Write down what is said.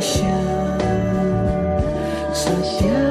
想所想。